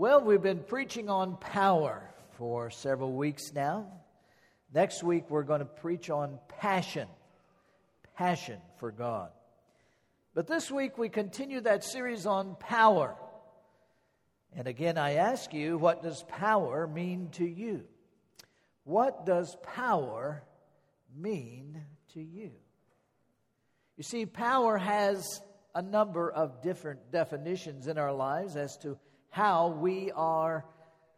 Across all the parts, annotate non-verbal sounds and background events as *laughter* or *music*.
Well, we've been preaching on power for several weeks now. Next week, we're going to preach on passion passion for God. But this week, we continue that series on power. And again, I ask you, what does power mean to you? What does power mean to you? You see, power has a number of different definitions in our lives as to how we are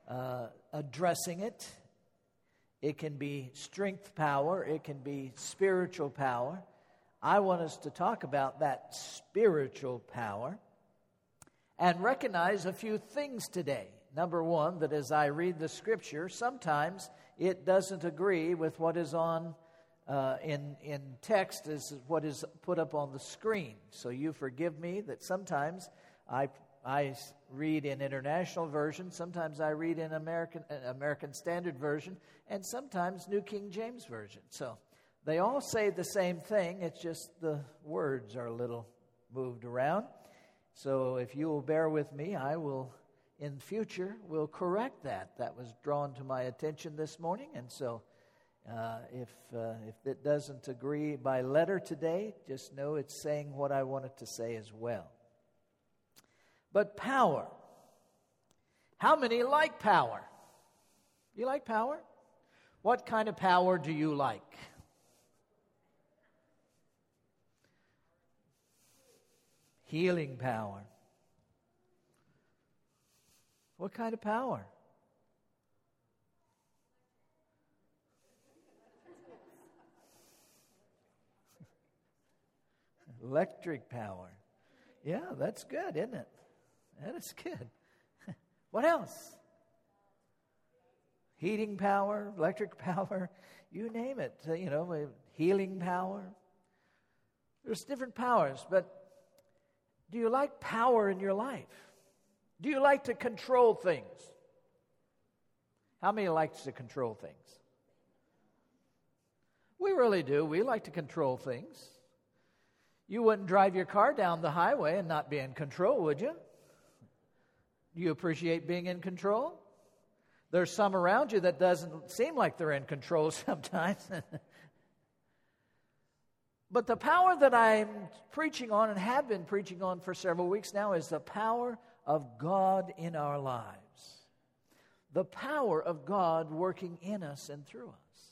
uh, addressing it. It can be strength power, it can be spiritual power. I want us to talk about that spiritual power and recognize a few things today. Number one, that as I read the scripture, sometimes it doesn't agree with what is on uh, in, in text, is what is put up on the screen. So you forgive me that sometimes I I read in international version, sometimes I read in American uh, American Standard Version, and sometimes New King James Version. So they all say the same thing. It's just the words are a little moved around. So if you will bear with me, I will in future will correct that. That was drawn to my attention this morning, and so. Uh, if uh, if it doesn't agree by letter today, just know it's saying what I wanted to say as well but power. How many like power? You like power? What kind of power do you like? Healing power. What kind of power? *laughs* Electric power. Yeah, that's good, isn't it? That is good. *laughs* what else? Heating power, electric *laughs* power, you name it. Uh, you know, healing power. There's different powers, but do you like power in your life? Do you like to control things? How many likes to control things? We really do. We like to control things. You wouldn't drive your car down the highway and not be in control, would you? You appreciate being in control? There's some around you that doesn't seem like they're in control *laughs* sometimes. but the power that I'm preaching on and have been preaching on for several weeks now is the power of God in our lives. The power of God working in us and through us.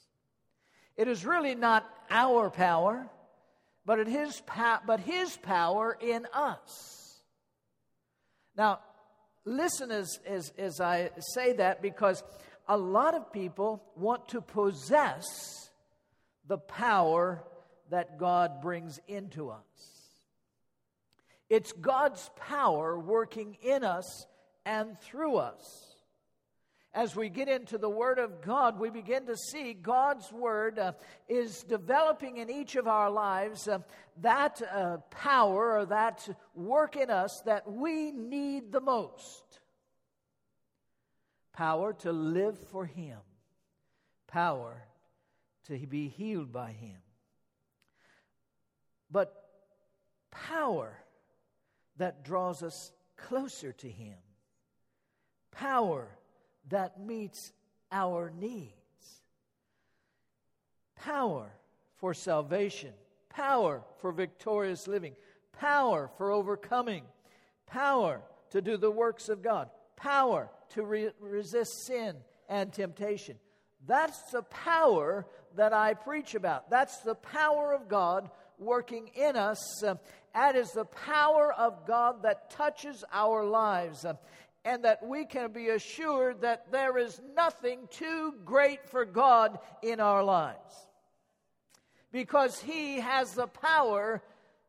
It is really not our power, but, it is pa- but His power in us. Now, listen as, as, as I say that because a lot of people want to possess the power that God brings into us. It's God's power working in us and through us as we get into the Word of God, we begin to see God's Word uh, is developing in each of our lives uh, that uh, power or that work in us that we need the most. Power to live for Him, power to be healed by Him. But power that draws us closer to Him, power that meets our needs. Power for salvation, power for victorious living, power for overcoming, power to do the works of God, power to re- resist sin and temptation. That's the power that I preach about. That's the power of God working in us. That is the power of God that touches our lives. And that we can be assured that there is nothing too great for God in our lives. Because He has the power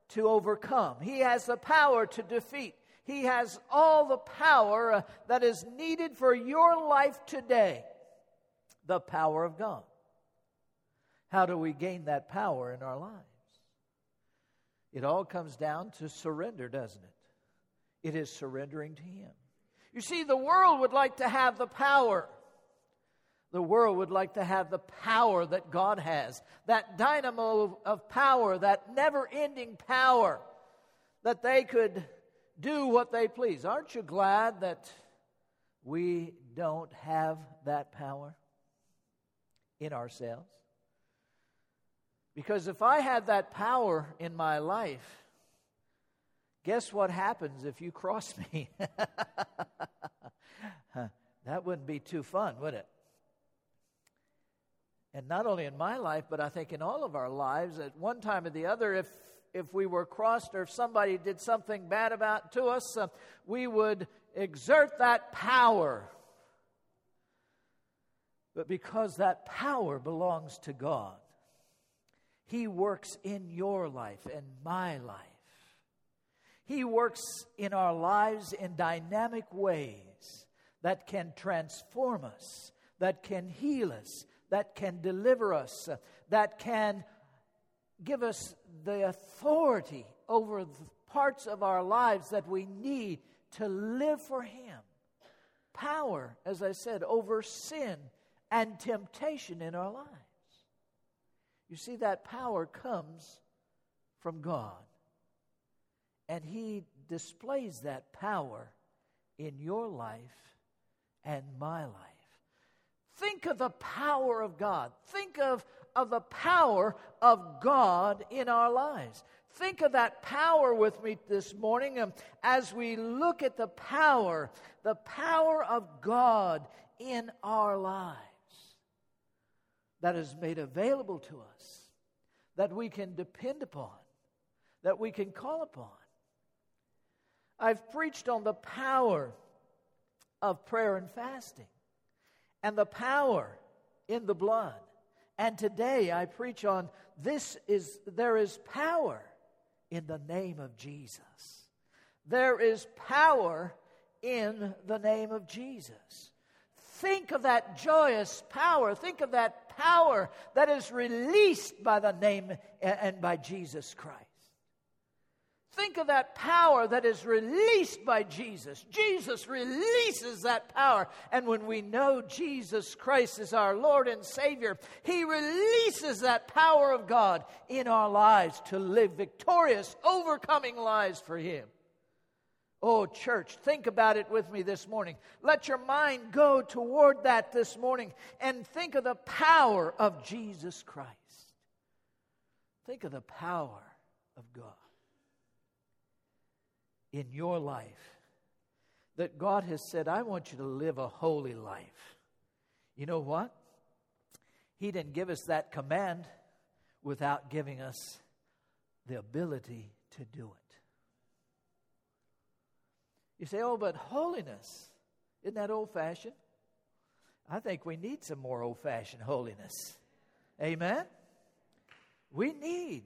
to overcome, He has the power to defeat, He has all the power uh, that is needed for your life today the power of God. How do we gain that power in our lives? It all comes down to surrender, doesn't it? It is surrendering to Him. You see, the world would like to have the power. The world would like to have the power that God has, that dynamo of power, that never ending power, that they could do what they please. Aren't you glad that we don't have that power in ourselves? Because if I had that power in my life, guess what happens if you cross me? *laughs* that wouldn't be too fun, would it? And not only in my life, but I think in all of our lives, at one time or the other, if if we were crossed or if somebody did something bad about to us, uh, we would exert that power. But because that power belongs to God, He works in your life and my life. He works in our lives in dynamic ways that can transform us, that can heal us, that can deliver us, that can give us the authority over the parts of our lives that we need to live for Him. Power, as I said, over sin and temptation in our lives. You see, that power comes from God. And He displays that power in your life and my life. Think of the power of God. Think of of the power of God in our lives. Think of that power with me this morning um, as we look at the power, the power of God in our lives that is made available to us, that we can depend upon, that we can call upon. I've preached on the power of prayer and fasting and the power in the blood. And today I preach on this is there is power in the name of Jesus. There is power in the name of Jesus. Think of that joyous power. Think of that power that is released by the name and by Jesus Christ. Think of that power that is released by Jesus. Jesus releases that power. And when we know Jesus Christ is our Lord and Savior, He releases that power of God in our lives to live victorious, overcoming lives for Him. Oh, church, think about it with me this morning. Let your mind go toward that this morning and think of the power of Jesus Christ. Think of the power of God in your life that God has said, I want you to live a holy life. You know what? He didn't give us that command without giving us the ability to do it. You say, oh, but holiness, isn't that old fashioned? I think we need some more old fashioned holiness. Amen? We need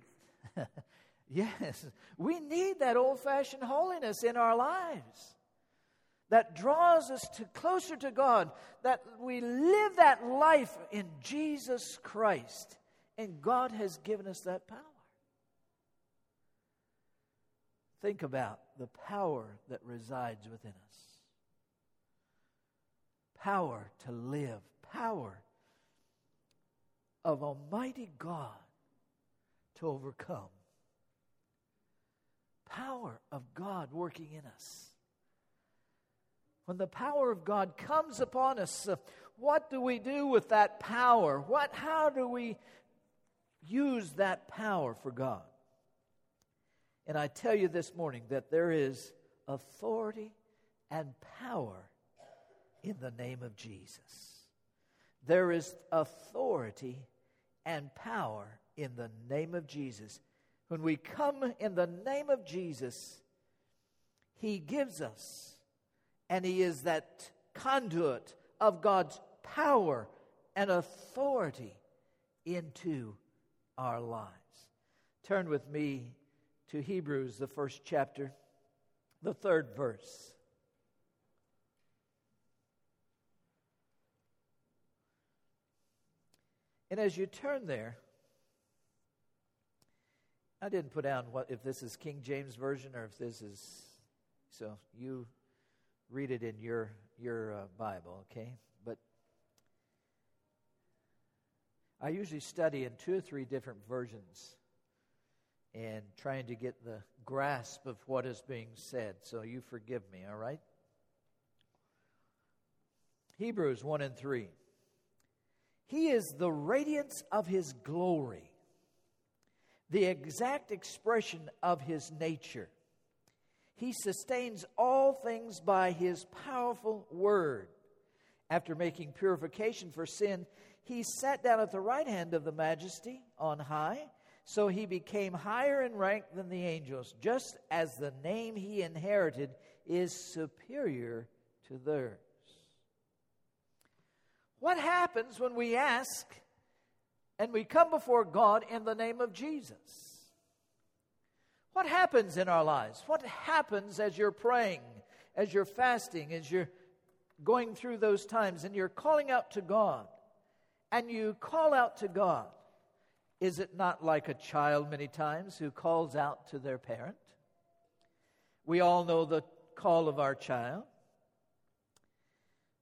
*laughs* Yes, *laughs* we need that old fashioned holiness in our lives that draws us to closer to God, that we live that life in Jesus Christ. And God has given us that power. Think about the power that resides within us power to live, power of Almighty God to overcome power of God working in us. When the power of God comes upon us, uh, what do we do with that power? What, how do we use that power for God? And I tell you this morning that there is authority and power in the name of Jesus. There is authority and power in the name of Jesus. When we come in the name of Jesus, He gives us, and He is that conduit of God's power and authority into our lives. Turn with me to Hebrews, the first chapter, the third verse. And as you turn there, I didn't put down what if this is King James version or if this is so you read it in your your uh, Bible, okay? But I usually study in two or three different versions and trying to get the grasp of what is being said. So you forgive me, all right? Hebrews 1 and 3. He is the radiance of his glory, the exact expression of his nature. He sustains all things by his powerful word. After making purification for sin, he sat down at the right hand of the majesty on high. So he became higher in rank than the angels, just as the name he inherited is superior to theirs. What happens when we ask and we come before God in the name of Jesus? What happens in our lives? What happens as you're praying, as you're fasting, as you're going through those times and you're calling out to God? And you call out to God. Is it not like a child many times who calls out to their parent? We all know the call of our child.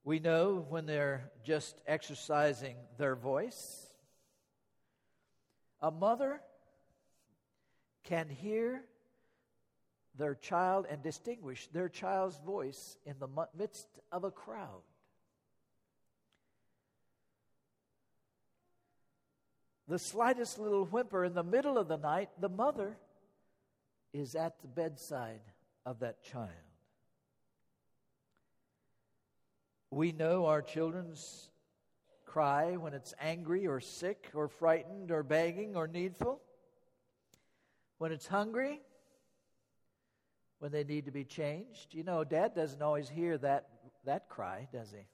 We know when they're just exercising their voice. A mother can hear their child and distinguish their child's voice in the midst of a crowd. The slightest little whimper in the middle of the night, the mother is at the bedside of that child. We know our children's cry when it's angry or sick or frightened or begging or needful when it's hungry, when they need to be changed. You know, dad doesn't always hear that, that cry, does he?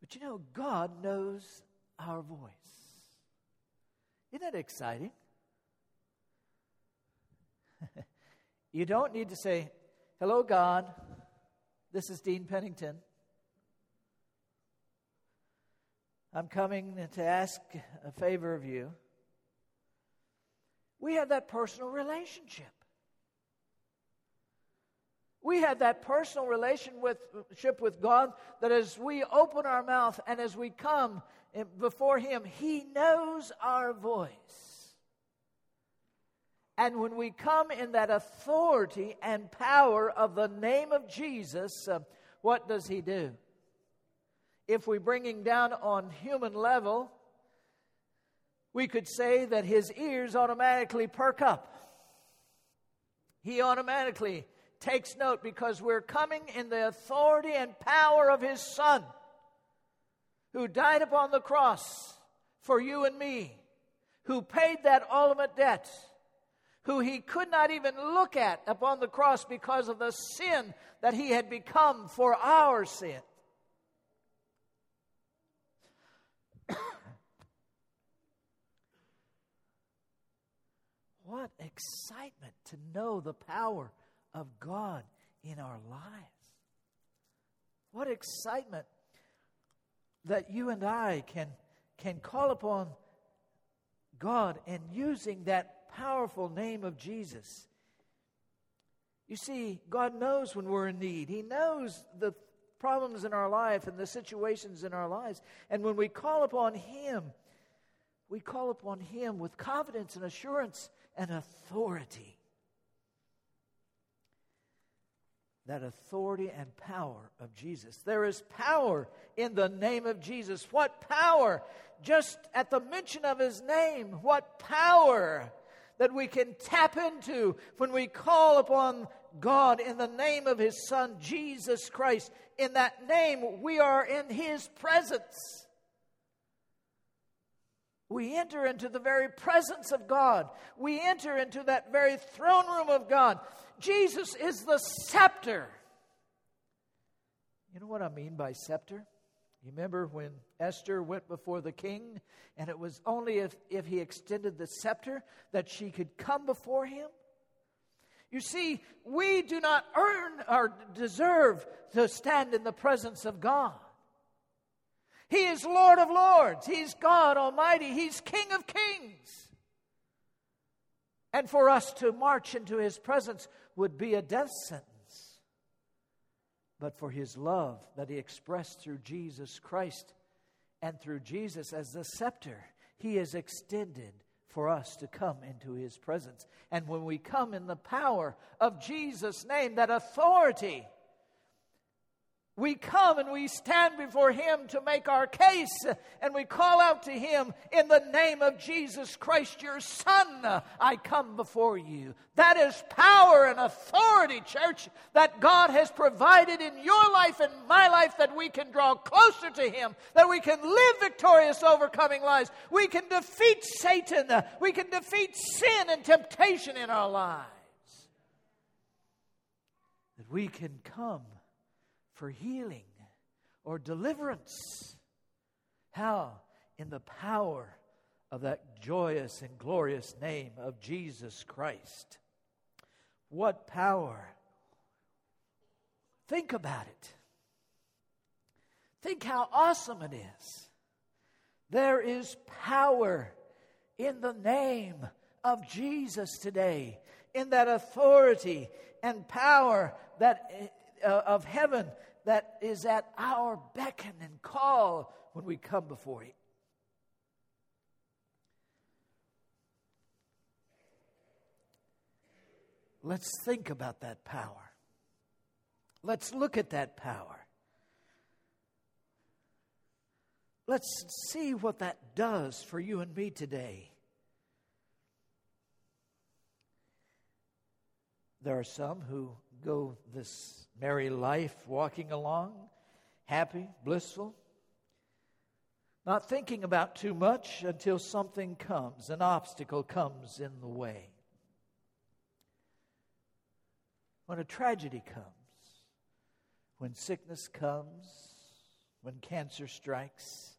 But you know, God knows our voice. Isn't that exciting? *laughs* you don't need to say, Hello, God. This is Dean Pennington. I'm coming to ask a favor of you. We have that personal relationship. We have that personal relationship with God that as we open our mouth and as we come before Him, He knows our voice. And when we come in that authority and power of the name of Jesus, uh, what does He do? if we bring him down on human level, we could say that his ears automatically perk up. He automatically takes note because we're coming in the authority and power of his Son, who died upon the cross for you and me, who paid that ultimate debt, who he could not even look at upon the cross because of the sin that he had become for our sin. *coughs* What excitement to know the power of God in our lives. What excitement that you and I can, can call upon God and using that powerful name of Jesus. You see, God knows when we're in need. He knows the problems in our life and the situations in our lives. And when we call upon Him, we call upon Him with confidence and assurance and authority. That authority and power of Jesus. There is power in the name of Jesus. What power? Just at the mention of his name, what power that we can tap into when we call upon God in the name of his Son, Jesus Christ. In that name, we are in his presence. We enter into the very presence of God. We enter into that very throne room of God. Jesus is the scepter. You know what I mean by scepter? You remember when Esther went before the king, and it was only if, if he extended the scepter that she could come before him? You see, we do not earn or deserve to stand in the presence of God. He is Lord of Lords. He's God Almighty. He's King of Kings. And for us to march into His presence would be a death sentence. But for His love that He expressed through Jesus Christ and through Jesus as the scepter, He has extended for us to come into his presence. And when we come in the power of Jesus' name, that authority, we come and we stand before Him to make our case, and we call out to Him in the name of Jesus Christ, your Son. I come before you. That is power and authority, church, that God has provided in your life and my life that we can draw closer to Him, that we can live victorious, overcoming lives. We can defeat Satan, we can defeat sin and temptation in our lives. That we can come for healing or deliverance. How? In the power of that joyous and glorious name of Jesus Christ. What power! Think about it. Think how awesome it is. There is power in the name of Jesus today, in that authority and power that uh, of heaven that is at our beckon and call when we come before Him. Let's think about that power. Let's look at that power. Let's see what that does for you and me today. There are some who go this merry life walking along, happy, blissful, not thinking about too much until something comes, an obstacle comes in the way. When a tragedy comes, when sickness comes, when cancer strikes,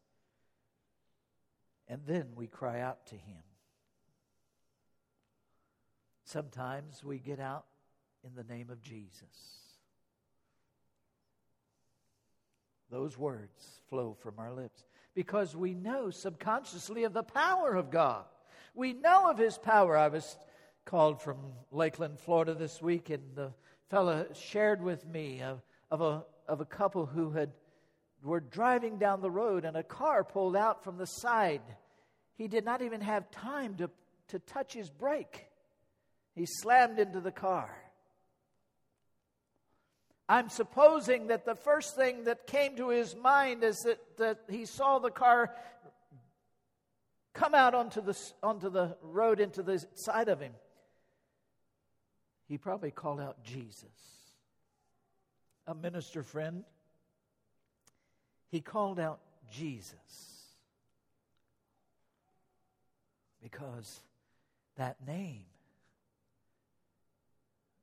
and then we cry out to Him. Sometimes we get out in the name of Jesus. Those words flow from our lips because we know subconsciously of the power of God. We know of His power. I was called from Lakeland, Florida this week, and the fellow shared with me of, of, a, of a couple who had were driving down the road and a car pulled out from the side. He did not even have time to, to touch his brake. He slammed into the car. I'm supposing that the first thing that came to his mind is that, that he saw the car come out onto the, onto the road into the side of him. He probably called out Jesus. A minister friend, he called out Jesus because that name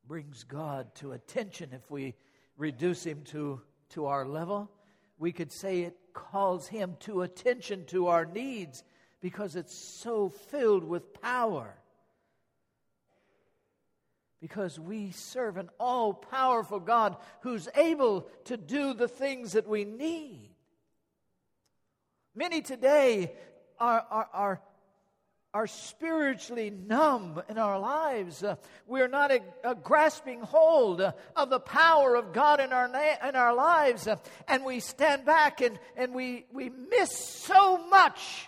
brings God to attention if we reduce him to, to our level. We could say it calls him to attention to our needs because it's so filled with power. Because we serve an all powerful God who's able to do the things that we need. Many today are, are, are are spiritually numb in our lives. Uh, we're not a, a grasping hold uh, of the power of God in our, na- in our lives. Uh, and we stand back and, and we, we miss so much.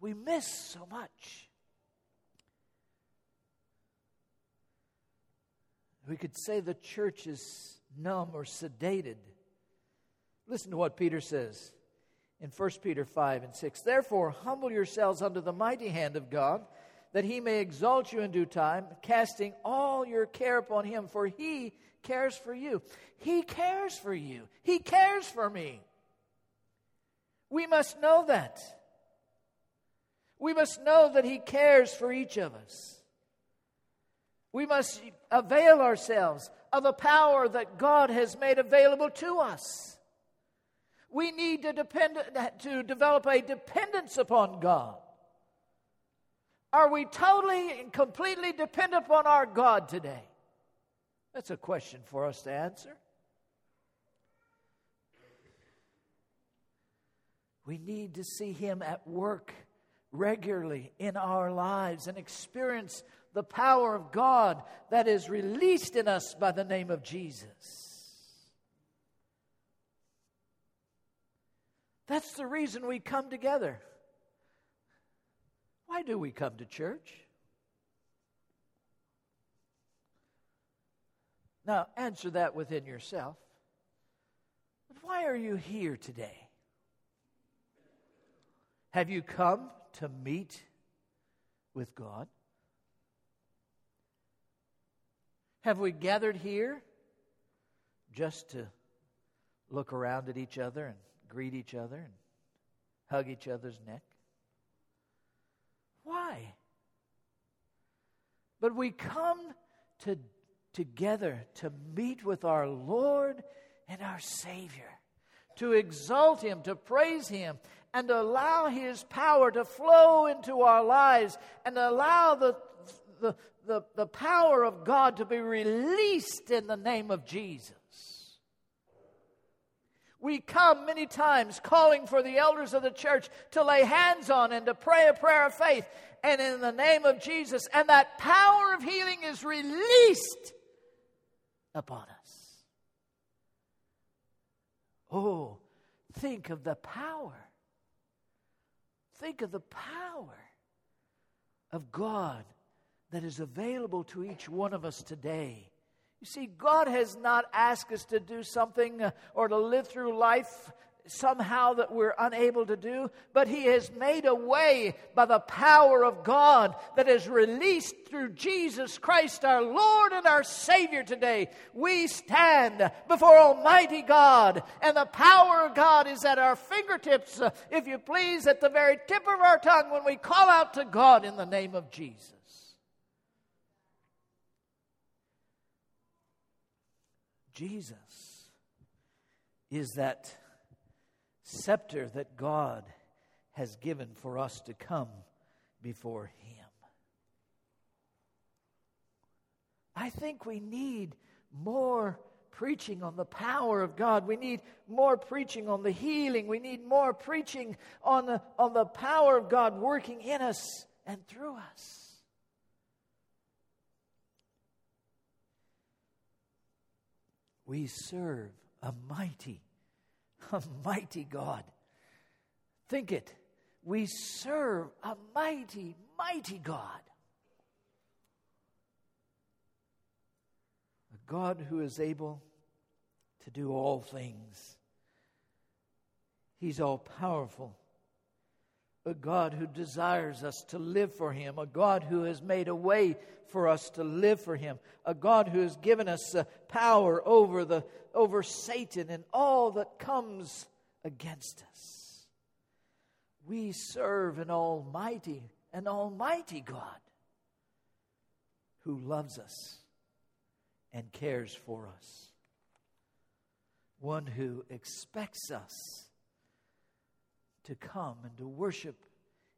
We miss so much. We could say the church is numb or sedated. Listen to what Peter says in 1 Peter 5 and 6. Therefore, humble yourselves under the mighty hand of God, that he may exalt you in due time, casting all your care upon him, for he cares for you. He cares for you. He cares for me. We must know that. We must know that he cares for each of us. We must avail ourselves of the power that God has made available to us. We need to, depend, to develop a dependence upon God. Are we totally and completely dependent upon our God today? That's a question for us to answer. We need to see Him at work regularly in our lives and experience the power of God that is released in us by the name of Jesus. That's the reason we come together. Why do we come to church? Now, answer that within yourself. But why are you here today? Have you come to meet with God? Have we gathered here just to look around at each other and greet each other and hug each other's neck? Why? But we come to, together to meet with our Lord and our Savior, to exalt Him, to praise Him, and allow His power to flow into our lives and allow the, the, the, the power of God to be released in the name of Jesus. We come many times calling for the elders of the church to lay hands on and to pray a prayer of faith. And in the name of Jesus, and that power of healing is released upon us. Oh, think of the power. Think of the power of God that is available to each one of us today. You see, God has not asked us to do something uh, or to live through life somehow that we're unable to do, but He has made a way by the power of God that is released through Jesus Christ, our Lord and our Savior today. We stand before Almighty God, and the power of God is at our fingertips, if you please, at the very tip of our tongue when we call out to God in the name of Jesus. Jesus is that scepter that God has given for us to come before Him. I think we need more preaching on the power of God. We need more preaching on the healing. We need more preaching on the, on the power of God working in us and through us. We serve a mighty, a mighty God. Think it. We serve a mighty, mighty God. A God who is able to do all things. He's all powerful a God who desires us to live for Him, a God who has made a way for us to live for Him, a God who has given us uh, power over, the, over Satan and all that comes against us. We serve an almighty, an almighty God who loves us and cares for us, one who expects us to come and to worship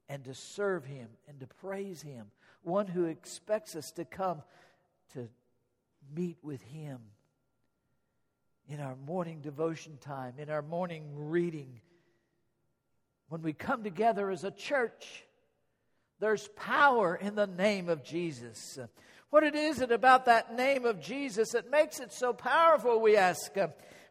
and to serve Him and to praise Him. One who expects us to come to meet with Him in our morning devotion time, in our morning reading. When we come together as a church, there's power in the name of Jesus. What it is it about that name of Jesus that makes it so powerful, we ask.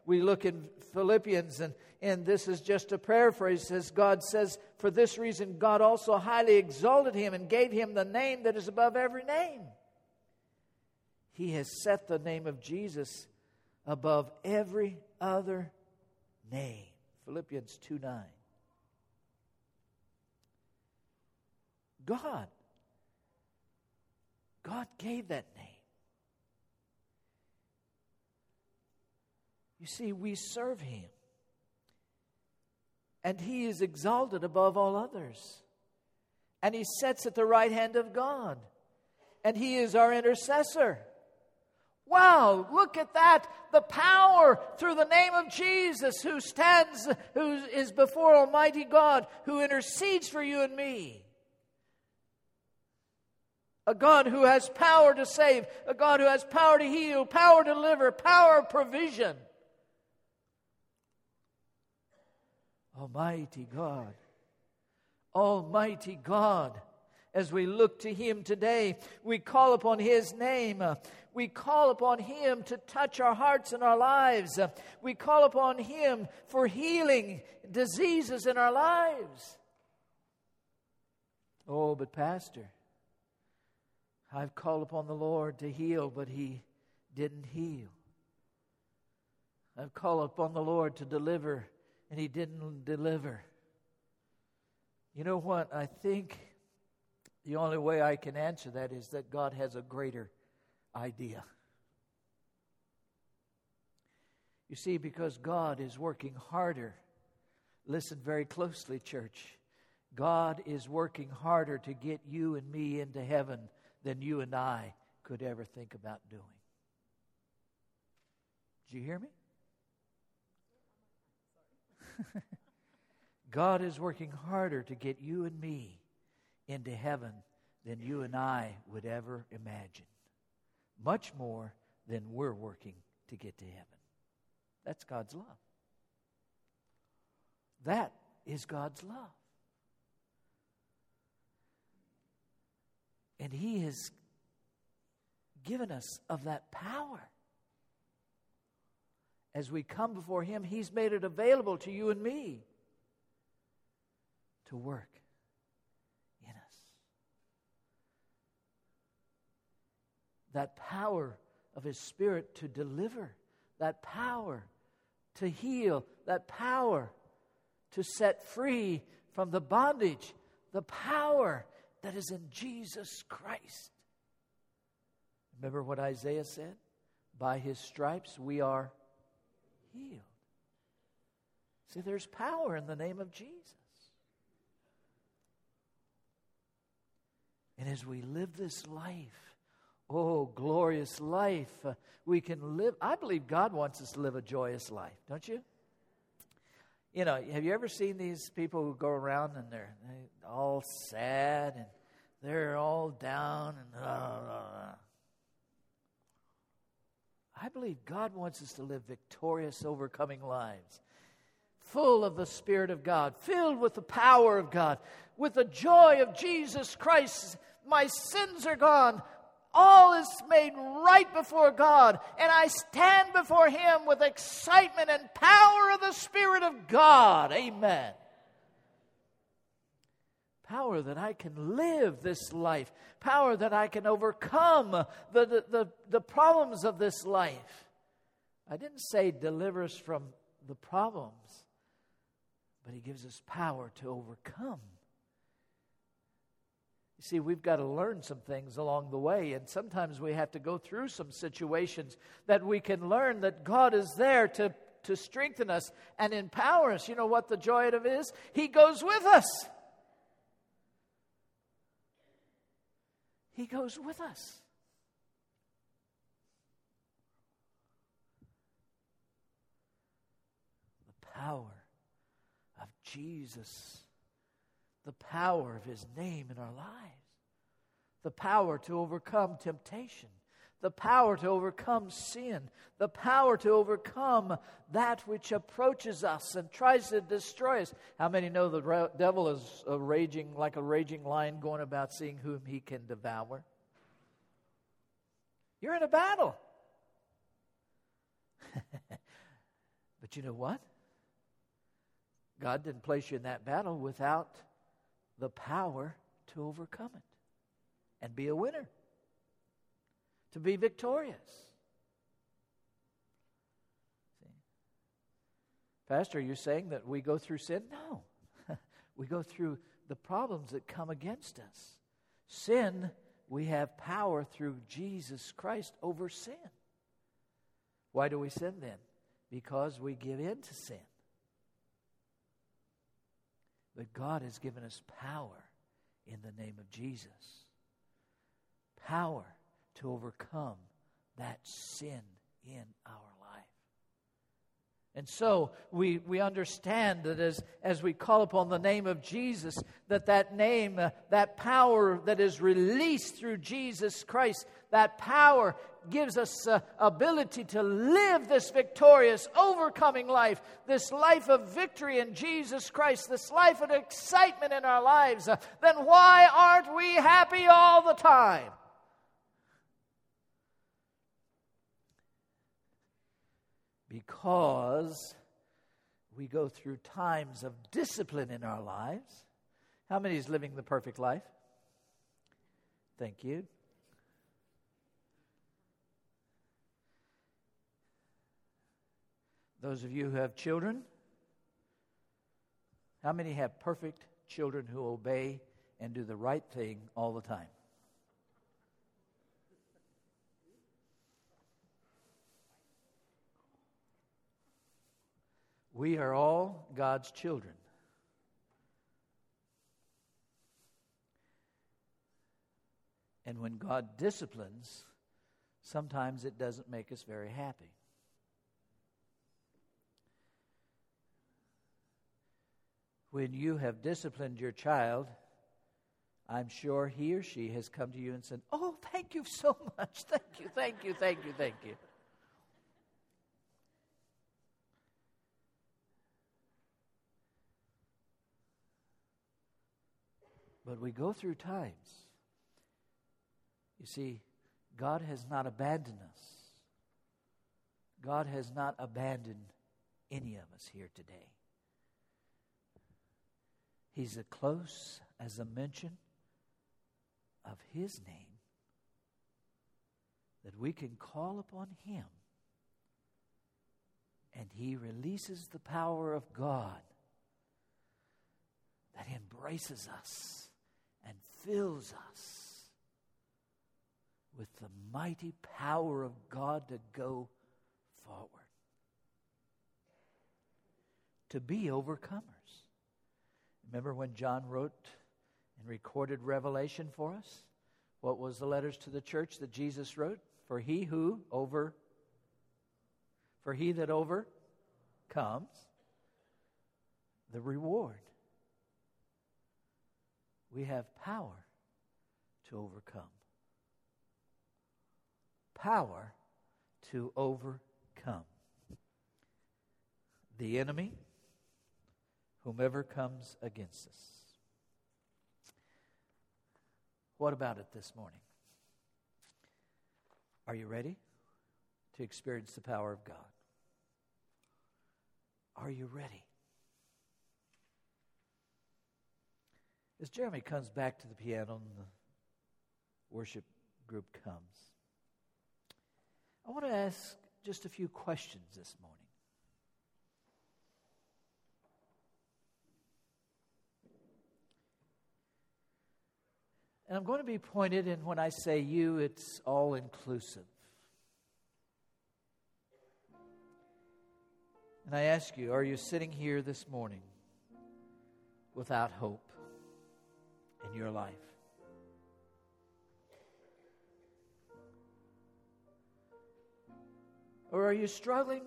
We look in Philippians and and this is just a paraphrase, as God says, For this reason, God also highly exalted him and gave him the name that is above every name. He has set the name of Jesus above every other name. Philippians 2 9. God. God gave that name. You see, we serve Him and he is exalted above all others. And he sits at the right hand of God, and he is our intercessor. Wow, look at that. The power through the name of Jesus who stands, who is before Almighty God, who intercedes for you and me. A God who has power to save, a God who has power to heal, power to deliver, power of provision. Almighty God. Almighty God. As we look to Him today, we call upon His name. We call upon Him to touch our hearts and our lives. We call upon Him for healing diseases in our lives. Oh, but Pastor, I've called upon the Lord to heal, but He didn't heal. I've called upon the Lord to deliver, and He didn't deliver. You know what? I think the only way I can answer that is that God has a greater idea. You see, because God is working harder. Listen very closely, church. God is working harder to get you and me into heaven than you and I could ever think about doing. Did you hear me? *laughs* God is working harder to get you and me into heaven than you and I would ever imagine. Much more than we're working to get to heaven. That's God's love. That is God's love. And He has given us of that power. As we come before Him, He's made it available to you and me to work in us. That power of His Spirit to deliver, that power to heal, that power to set free from the bondage, the power that is in Jesus Christ. Remember what Isaiah said? By his stripes we are healed. See, there's power in the name of Jesus. And as we live this life, oh, glorious life, uh, we can live. I believe God wants us to live a joyous life, don't you? You know, have you ever seen these people who go around and they're, they're all sad and they're all down and uh, uh, I believe God wants us to live victorious, overcoming lives, full of the Spirit of God, filled with the power of God, with the joy of Jesus Christ. My sins are gone. All is made right before God, and I stand before Him with excitement and power of the Spirit of God. Amen. Power that I can live this life, power that I can overcome the, the, the, the problems of this life. I didn't say deliver us from the problems, but He gives us power to overcome you see, we've got to learn some things along the way, and sometimes we have to go through some situations that we can learn that God is there to, to strengthen us and empower us. You know what the joy of it is? He goes with us. He goes with us. The power of Jesus. The power of His name in our lives, the power to overcome temptation, the power to overcome sin, the power to overcome that which approaches us and tries to destroy us. How many know the devil is raging like a raging lion going about seeing whom he can devour? You're in a battle. *laughs* but you know what? God didn't place you in that battle without the power to overcome it and be a winner, to be victorious. See? Pastor, are you saying that we go through sin? No. *laughs* we go through the problems that come against us. Sin, we have power through Jesus Christ over sin. Why do we sin then? Because we give in to sin. But God has given us power in the name of Jesus. Power to overcome that sin in our life. And so we, we understand that as, as we call upon the name of Jesus, that that name, uh, that power that is released through Jesus Christ, that power gives us uh, ability to live this victorious, overcoming life, this life of victory in Jesus Christ, this life of excitement in our lives, uh, then why aren't we happy all the time? Because we go through times of discipline in our lives. How many is living the perfect life? Thank you. Those of you who have children, how many have perfect children who obey and do the right thing all the time? We are all God's children. And when God disciplines, sometimes it doesn't make us very happy. When you have disciplined your child, I'm sure he or she has come to you and said, Oh, thank you so *laughs* much. Thank you, thank you, thank you, thank you. But we go through times. You see, God has not abandoned us. God has not abandoned any of us here today. He's as close as a mention of His name that we can call upon Him and He releases the power of God that embraces us fills us with the mighty power of God to go forward, to be overcomers. Remember when John wrote and recorded Revelation for us? What was the letters to the church that Jesus wrote? For he who over for he that overcomes the reward we have power to overcome. Power to overcome the enemy, whomever comes against us. What about it this morning? Are you ready to experience the power of God? Are you ready? As Jeremy comes back to the piano and the worship group comes, I want to ask just a few questions this morning. And I'm going to be pointed, and when I say you, it's all inclusive. And I ask you, are you sitting here this morning without hope? In your life. Or are you struggling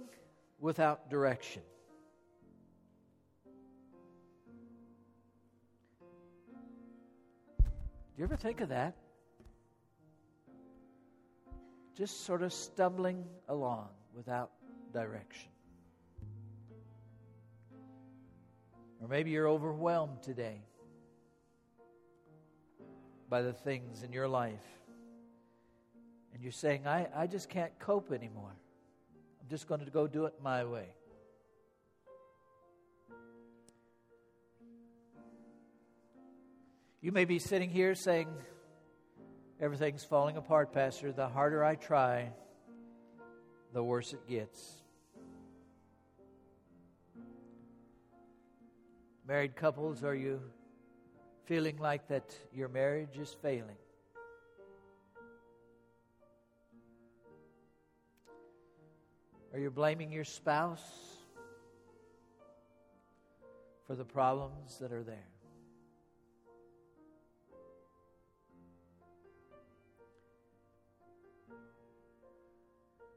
without direction? Do you ever think of that? Just sort of stumbling along without direction. Or maybe you're overwhelmed today by the things in your life. And you're saying, I, I just can't cope anymore. I'm just going to go do it my way. You may be sitting here saying, Everything's falling apart, Pastor. The harder I try, the worse it gets. Married couples, are you feeling like that your marriage is failing. Are you blaming your spouse for the problems that are there?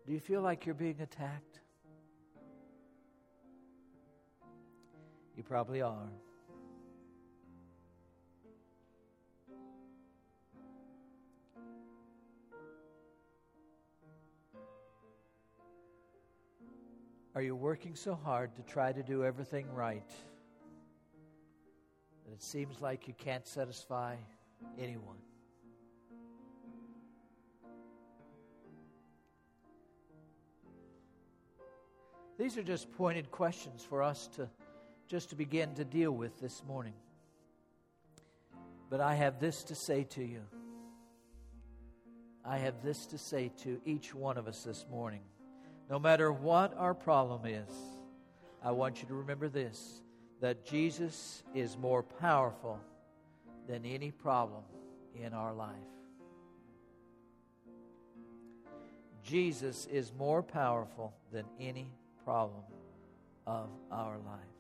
Do you feel like you're being attacked? You probably are. Are you working so hard to try to do everything right that it seems like you can't satisfy anyone? These are just pointed questions for us to just to begin to deal with this morning. But I have this to say to you. I have this to say to each one of us this morning. No matter what our problem is, I want you to remember this that Jesus is more powerful than any problem in our life. Jesus is more powerful than any problem of our life.